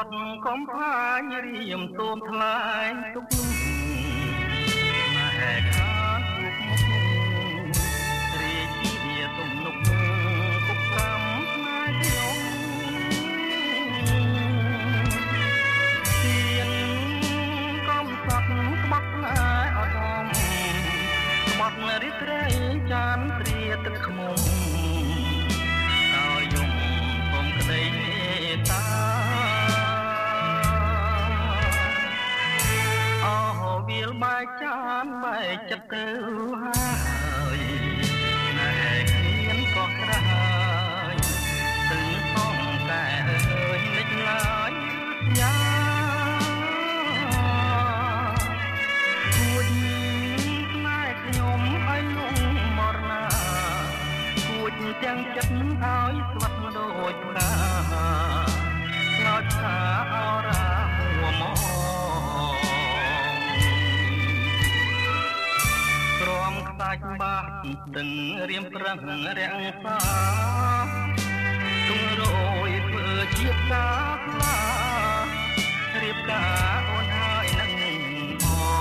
កំផាញរៀមសូមថ្លែងទុកនោះណែខានពុកមុខរាជាទំនុកគុកកម្មផ្នែកខ្ញុំសៀនកំសត់ក្បត់ណែអត់ដំក្បត់រិទ្ធត្រីចានត្រៀទឹកខ្មុំឲ្យយំសុំក្តីមេត្តា បែកចិត្តទៅហើយណែគ្មានក៏ក្រហើយទឹកផងតែអើយលេចឡើយយ៉ាគួចផ្នែកខ្ញុំឲ្យលងមរណាគួចទាំងចិត្តឲ្យស្វិតដូ សាច់បាត់ទឹងរៀមប្រឹងរាំងសាទុំរយធ្វើជាផ្កាផ្លារៀបការអូនហើយនឹងផង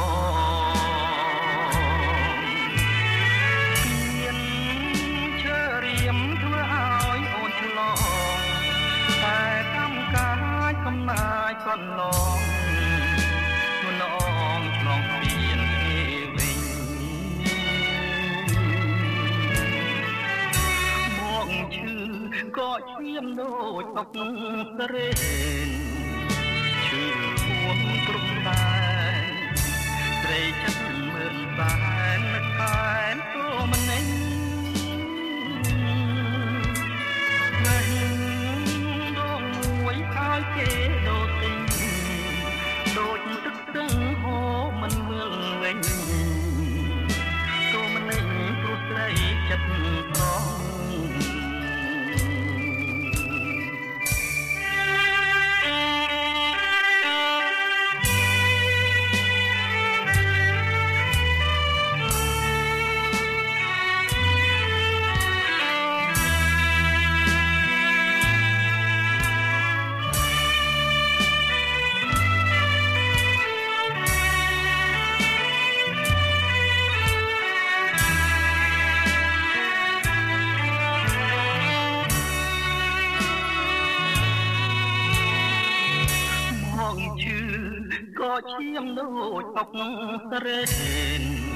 មានឈើរៀមធ្វើឲ្យអូនឆ្លងតែកម្មកាយកំណាយកន្លង ក៏ឈាមដូចអុកស្រេនឈឺហួងគ្រប់តែស្រីចិត្តមើលសែននឹកខែ ក៏ឈាមដូចអុកស្រេន